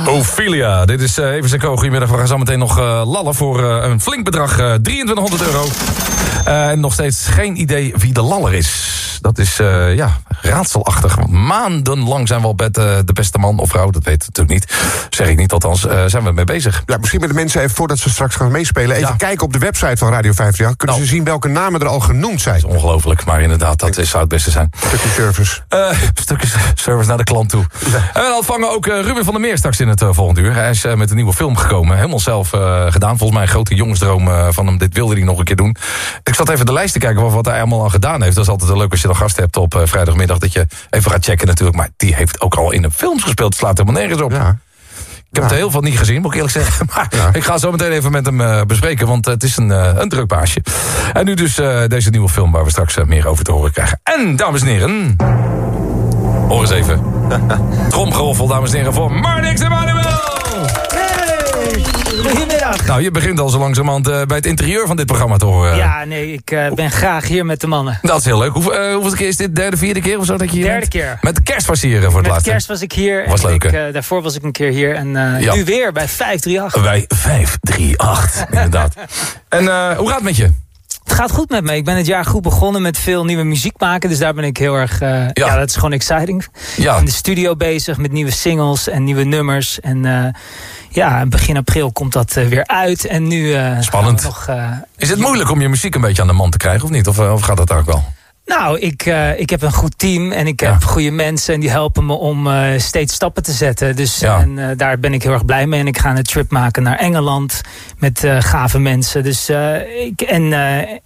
Ophelia, dit is uh, even zijn Goedemiddag, we gaan zo meteen nog uh, lallen voor uh, een flink bedrag. Uh, 2300 euro. En nog steeds geen idee wie de laller is. Dat is, uh, ja, raadselachtig. Want maandenlang zijn we al met uh, de beste man of vrouw, dat weet ik natuurlijk niet. Zeg ik niet, althans, uh, zijn we mee bezig. Ja, misschien met de mensen even voordat ze straks gaan meespelen... even ja. kijken op de website van Radio 538. Kunnen nou, ze zien welke namen er al genoemd zijn? Dat is ongelooflijk, maar inderdaad, dat is, zou het beste zijn. Stukje service. Uh, stukje service naar de klant toe. En we ontvangen ook uh, Ruben van der Meer straks in het uh, volgende uur. Hij is uh, met een nieuwe film gekomen. Helemaal zelf gedaan. Volgens mij een grote jongensdroom van hem. Dit wilde hij nog een keer doen. Ik zat even de lijst te kijken van wat hij allemaal al gedaan heeft. Dat is altijd leuk als je dan gast hebt op vrijdagmiddag. Dat je even gaat checken natuurlijk. Maar die heeft ook al in een films gespeeld. Het slaat helemaal nergens op. Ja. Ik heb ja. het heel veel niet gezien, moet ik eerlijk zeggen. Maar ja. ik ga zo meteen even met hem uh, bespreken, want het is een, uh, een druk baasje. En nu dus uh, deze nieuwe film waar we straks meer over te horen krijgen. En, dames en heren... Hoor eens even. Tromgeroffel, dames en heren, voor Marnix Emanuel! Goedemiddag. Nou, je begint al zo langzamerhand uh, bij het interieur van dit programma te horen. Ja, nee, ik uh, ben graag hier met de mannen. Dat is heel leuk. Hoe, uh, hoeveel keer is dit? Derde, vierde keer of zo dat je hier Derde bent? keer. Met de kerst was je hier voor het met laatst. Met kerst was ik hier. Was en leuk, ik, daarvoor was ik een keer hier. En ja. nu weer bij 538. Bij 538, inderdaad. En hoe gaat het met je? Het gaat goed met me. Ik ben het jaar goed begonnen met veel nieuwe muziek maken. Dus daar ben ik heel erg... Uh, ja. ja. dat is gewoon exciting. Ja. In de studio bezig met nieuwe singles en nieuwe nummers. En uh, ja, begin april komt dat uh, weer uit. En nu... Spannend. Nog, is het moeilijk om je muziek een beetje aan de man te krijgen of niet? Of, of gaat dat ook wel? Nou, ik, eh, ik heb een goed team en ik heb goede mensen en die helpen me om eh, steeds stappen te zetten. Dus en, eh, daar ben ik heel erg blij mee. En ik ga een trip maken naar Engeland met gave mensen. Dus, ik, en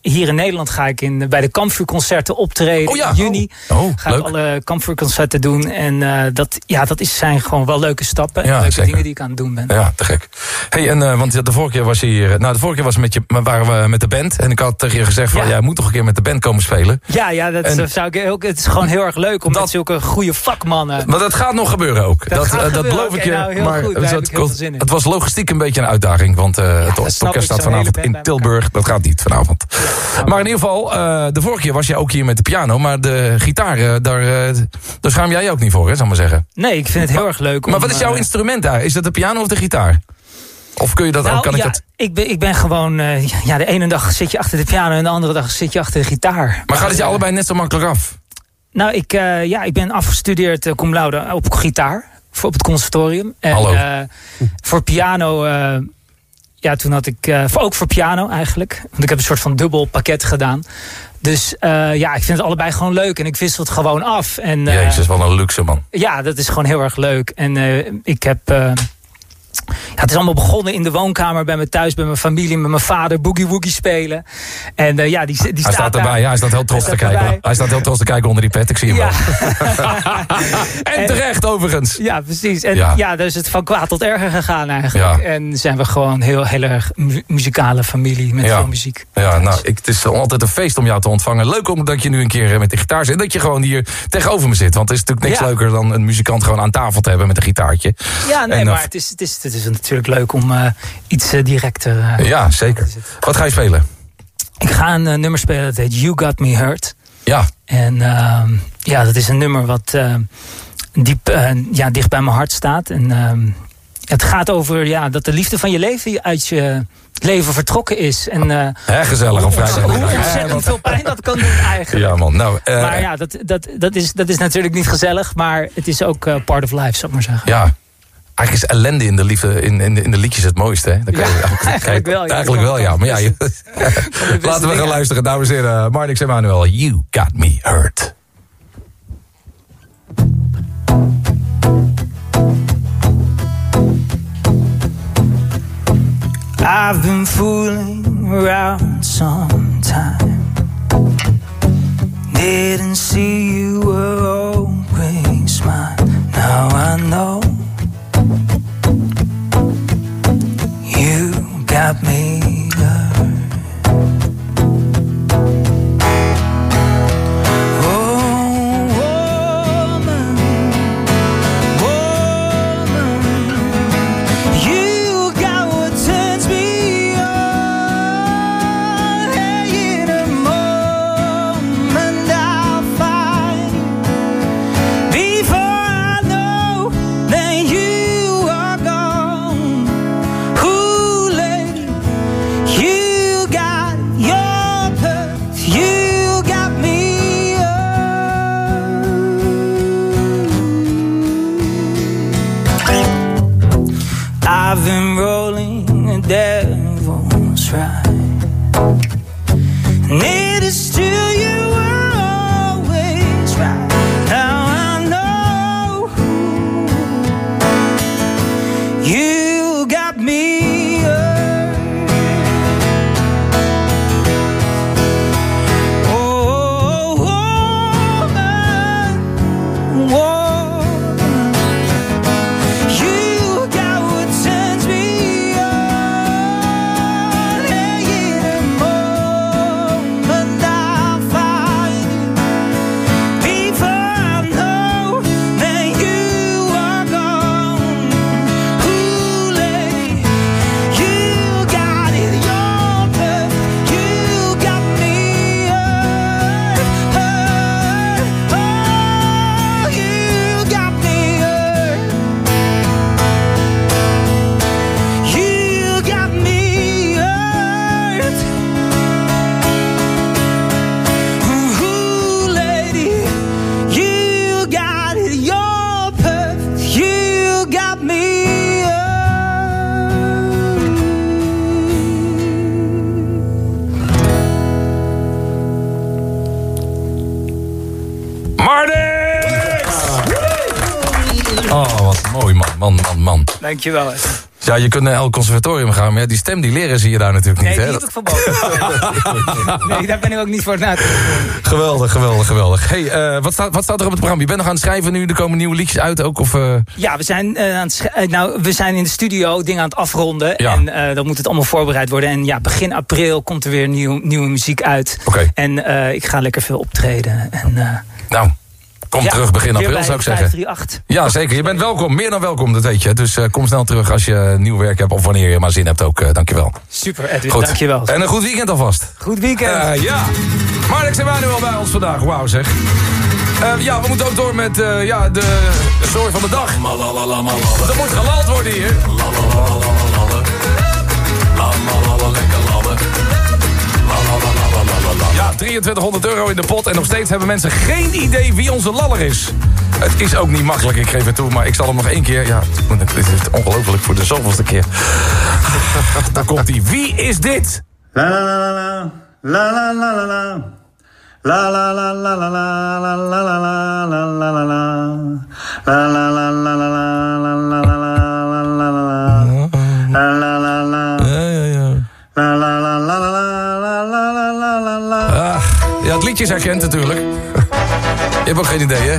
hier in Nederland ga ik in, bij de kampvuurconcerten optreden Oh ja, in juni. oh. Oh, ga leuk. ik alle kampvuurconcerten doen. En dat, ja, dat is, zijn gewoon wel leuke stappen en leuke zeker. dingen die ik aan het doen ben. Ja, te gek. Hey, en, want de vorige keer was je hier. Nou, de vorige keer was met je, waren we met de band. En ik had tegen je gezegd: van, jij moet toch een keer met de band komen spelen. Ja, ja dat En- zou ik ook. Het is gewoon heel erg leuk om met zulke goede vakmannen. Maar dat gaat nog gebeuren ook. Dat Dat, eh, dat gebeuren, beloof ik je. nou, maar goed, het, was logistiek een beetje een uitdaging. Want eh, het, het orkest staat vanavond in Tilburg. Dat gaat niet vanavond. Maar in ieder geval, eh, de vorige keer was jij ook hier met de piano. Maar de gitaar, daar, daar schaam jij je ook niet voor, hè, zal ik maar zeggen. Nee, ik vind het heel erg leuk. Maar wat is jouw instrument daar? Is dat de piano of de gitaar? Of kun je dat Nou, ook? Kan ja, ik dat... ik, ben, ik ben gewoon... eh, ja, de ene dag zit je achter de piano... en de andere dag zit je achter de gitaar. Maar gaat het je eh, allebei net zo makkelijk af? Nou, ik, eh, ja, ik ben afgestudeerd uh, cum laude op gitaar. Voor, op het conservatorium. En, Hallo. voor piano... ja, toen had ik... ook voor piano eigenlijk. Want ik heb een soort van dubbel pakket gedaan. Dus ja, ik vind het allebei gewoon leuk. En ik wissel het gewoon af. En, eh, Jezus, wat een luxe man. ja, dat is gewoon heel erg leuk. En ik heb. Ja, het is allemaal begonnen in de woonkamer bij me thuis, bij mijn familie, met mijn vader boogie woogie spelen. En eh, ja, die, die Hij staat, erbij, ja, hij staat heel trots te Hij kijken. erbij. Hij staat heel trots te kijken onder die pet, ik zie hem Ja. wel. en terecht overigens. Ja, precies. En Ja. ja, dus is het van kwaad tot erger gegaan eigenlijk. En zijn we gewoon heel, heel erg mu- muzikale familie met veel muziek. Ja, nou, ik, het is altijd een feest om jou te ontvangen. Leuk omdat je nu een keer eh, met de gitaar zit. En dat je gewoon hier tegenover me zit. Want het is natuurlijk niks leuker dan een muzikant gewoon aan tafel te hebben met een gitaartje. Ja, nee, En, eh, maar het is, het, is, het is natuurlijk leuk om eh, iets eh, directer... eh, Ja, zeker. Wat ga je spelen? Ik ga een nummer spelen dat heet You Got Me Hurt. Ja. En ehm, ja, dat is een nummer wat diep, ja, dicht bij mijn hart staat. En ehm, het gaat over ja, dat de liefde van je leven uit je leven vertrokken is. En, Hè, gezellig op vrijdag. hoe ontzettend veel pijn dat kan doen eigenlijk. Ja man, nou... maar ja, dat, dat, dat, is, dat is natuurlijk niet gezellig, maar het is ook part of life, zou ik maar zeggen. Ja. Eigenlijk is ellende in de, liefde, in, in, de, in de liedjes het mooiste. Hè? Dan kan je Ja, eigenlijk, eigenlijk wel, ja. Eigenlijk wel, ja. Maar ja, je- laten we gaan luisteren. Dames en heren, Marnix Emanuel, You Got Me Hurt. I've been fooling around sometime. Didn't see you were always mine. Now I know got me. Me. Dankjewel. Ja, je kunt naar elk conservatorium gaan, maar ja, die stem die leren zie je daar natuurlijk niet. Nee, hè? niet op verboden. nee, daar ben ik ook niet voor na. Geweldig, geweldig, geweldig. Hey, eh, wat, staat, wat staat er op het programma? Je bent nog aan het schrijven nu, er komen nieuwe liedjes uit ook? Of, eh? Ja, we zijn, eh, aan het nou, we zijn in de studio dingen aan het afronden. Ja. En dan moet het allemaal voorbereid worden. En ja, begin april komt er weer nieuw, nieuwe muziek uit. Oké. En ik ga lekker veel optreden. En, kom ja, terug begin april zou ik zeggen. 538. Ja, zeker. Je bent welkom. Meer dan welkom, dat weet je. Dus eh, kom snel terug als je nieuw werk hebt of wanneer je maar zin hebt ook. eh, dankjewel. Super, Edwin, Goed. dankjewel. En een goed weekend alvast. Goed weekend. Eh, ja. Mark zijn wij nu al bij ons vandaag. Wauw zeg. Eh, ja, we moeten ook door met eh, ja, de, de story van de dag. Er moet gelald worden hier. Ja, 2300 euro in de pot en nog steeds hebben mensen geen idee wie onze laller is. Het is ook niet makkelijk, ik geef het toe, maar ik zal hem nog één keer... Ja, dit is ongelooflijk voor de zoveelste keer. Daar komt hij. Wie is dit? La la la la la la la la la La la la la la la la la la la la la la la La la la la la herkend natuurlijk. Je hebt ook geen idee, hè?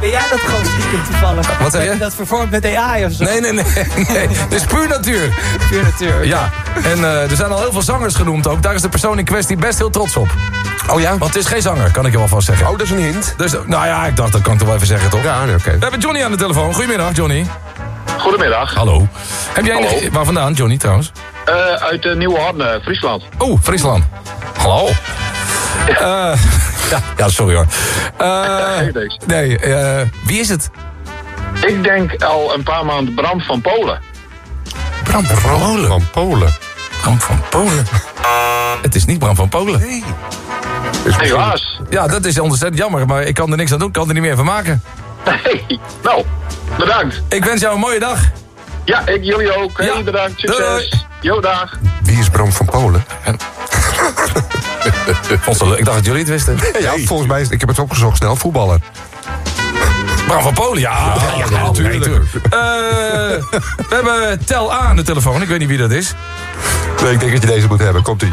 Ben jij dat gewoon stiekem toevallig? Wat zeg je? Heb Dat vervormd met AI of zo? Nee, nee, nee. nee. Het is puur natuur. Puur natuur. Ja, en eh, er zijn al heel veel zangers genoemd ook. Daar is de persoon in kwestie best heel trots op. Oh ja? Want het is geen zanger, kan ik je wel vast zeggen. Oh, dat is een hint. Dus, nou ja, ik dacht, dat kan ik toch wel even zeggen, toch? Ja, nee, oké. We hebben Johnny aan de telefoon. Goedemiddag, Johnny. Goedemiddag. Hallo. Heb jij Hallo. Waar vandaan, Johnny, trouwens? Eh, uit uh, Nieuwe Harden, Friesland. Oh, Friesland. Hallo. Eh, ja, ja, sorry hoor. Eh, deze. nee, eh, wie is het? Ik denk al een paar maanden Bram van Polen. Bram van Polen. Van Polen. Bram van Polen. Het is niet Bram van Polen. Nee. Helaas. Ja, dat is ontzettend jammer, maar ik kan er niks aan doen. Ik kan er niet meer van maken. Nee. Nou, bedankt. Ik wens jou een mooie dag. Ja, ik jullie ook. Ja. bedankt. Doei, Succes. Jo, dag. Wie is Bram van Polen? Vond ze leuk. Ik dacht dat jullie het wisten. Ja, volgens mij, is, ik heb het opgezocht snel, voetballer. Bram van Polen, ja. ja, ja, natuurlijk. Eh, we hebben Tel A aan de telefoon. Ik weet niet wie dat is. Nee, ik denk dat je deze moet hebben. Komt-ie.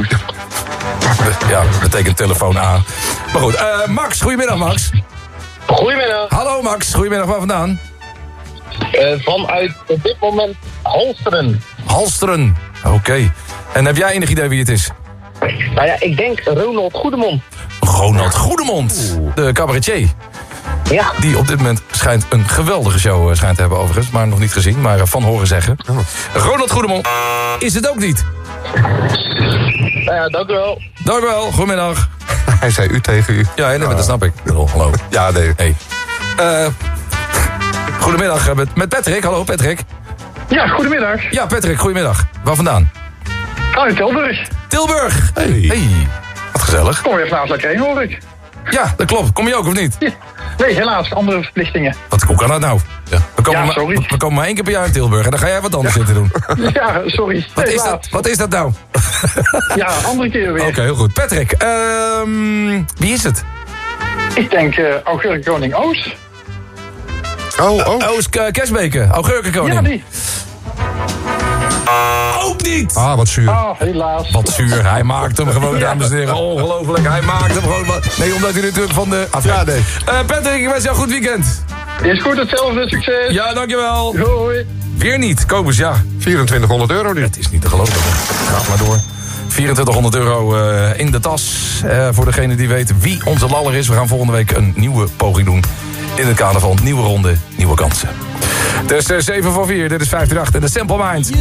Ja, dat betekent telefoon A. Maar goed, eh, Max. Goedemiddag, Max. Goedemiddag. Hallo, Max. Goedemiddag, waar vandaan? Eh, vanuit op dit moment Holsteren. Halsteren. Oké. En heb jij enig idee wie het is? Nou ja, ik denk Ronald Goedemond. Ronald Goedemond, de cabaretier. Ja. Die op dit moment schijnt een geweldige show eh, schijnt te hebben overigens. Maar nog niet gezien, maar eh, van horen zeggen. Ronald Goedemond is het ook niet. Nou ja, dank u wel. Dank u wel, goedemiddag. Hij zei u tegen u. Ja, nee, dat snap ik. Hallo. Ja, nee. Hey. Eh, goedemiddag met, met Patrick. Hallo Patrick. Ja, goedemiddag. Ja, Patrick, goedemiddag. Waar vandaan? Uit Tilburg. Tilburg. Hey. hey. Wat gezellig. Kom je vanavond lekker heen, hoor ik. Ja, dat klopt. Kom je ook of niet? Nee, helaas, andere verplichtingen. Wat, hoe kan dat nou? We komen, Ja, maar, sorry. we komen maar één keer per jaar in Tilburg en dan ga jij wat anders zitten doen. Ja, sorry. Wat is, dat, wat is dat nou? Ja, andere keer weer. Oké, heel goed. Patrick, ehm, wie is het? Ik denk uh, Augurkenkoning Oost. Oh, oh. Oost uh, Kesbeke, augurkenkoning. Ja, die. Ook niet! Ah, wat zuur. Ah, helaas. Wat zuur, hij maakt hem gewoon, Ja. dames en heren. Ongelooflijk, hij maakt hem gewoon. wat- Nee, omdat hij natuurlijk van de... Af... Ja, nee. Eh, Patrick, ik wens jou een goed weekend. Is goed, hetzelfde. Succes. Ja, dankjewel. Hoi. Weer niet, Kobus, ja. 2400 euro nu. Het is niet te geloven. Ga maar door. 2400 euro eh, in de tas. Eh, voor degene die weet wie onze laller is. We gaan volgende week een nieuwe poging doen. In het kader van nieuwe ronde, nieuwe kansen. Het is eh, 7 voor 4. Dit is 538 en de Simple Mind.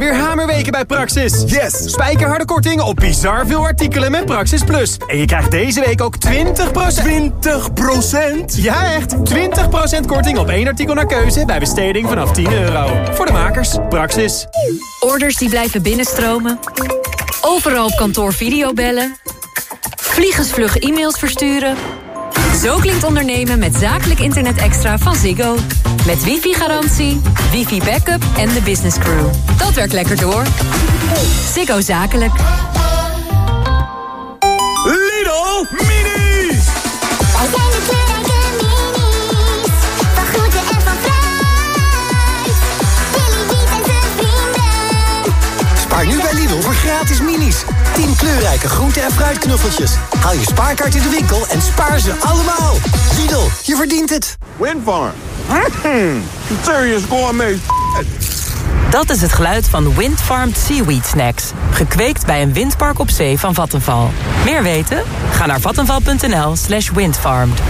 Zijn weer hamerweken bij Praxis. Yes! Spijkerharde korting op bizar veel artikelen met Praxis Plus. En je krijgt deze week ook 20%... 20%? Ja, echt! 20% korting op één artikel naar keuze bij besteding vanaf 10 euro. Voor de makers, Praxis. Orders die blijven binnenstromen. Overal op kantoor videobellen. Vliegensvlug e-mails versturen. Zo klinkt ondernemen met zakelijk internet extra van Ziggo. Met wifi-garantie, wifi-backup en de business crew. Dat werkt lekker door. Ziggo Zakelijk. Lidl Mini! Spaar nu bij Lidl voor gratis minis. 10 kleurrijke groente- en fruitknuffeltjes. Haal je spaarkaart in de winkel en spaar ze allemaal. Lidl, je verdient het. Windfarm. Mm, serious gourmet Dat is het geluid van Windfarmed Seaweed Snacks. Gekweekt bij een windpark op zee van Vattenval. Meer weten? Ga naar vattenval.nl slash windfarmed.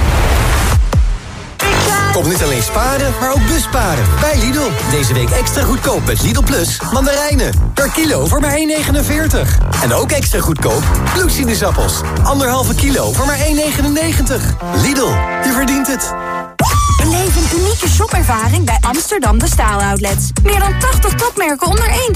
Kom niet alleen sparen, maar ook busparen. Bij Lidl. Deze week extra goedkoop met Lidl Plus mandarijnen. Per kilo voor maar 1,49. En ook extra goedkoop bloedsinusappels. Anderhalve kilo voor maar 1,99. Lidl, je verdient het. Unieke shopervaring bij Amsterdam De Staal Outlets. Meer dan 80 topmerken onder één dak.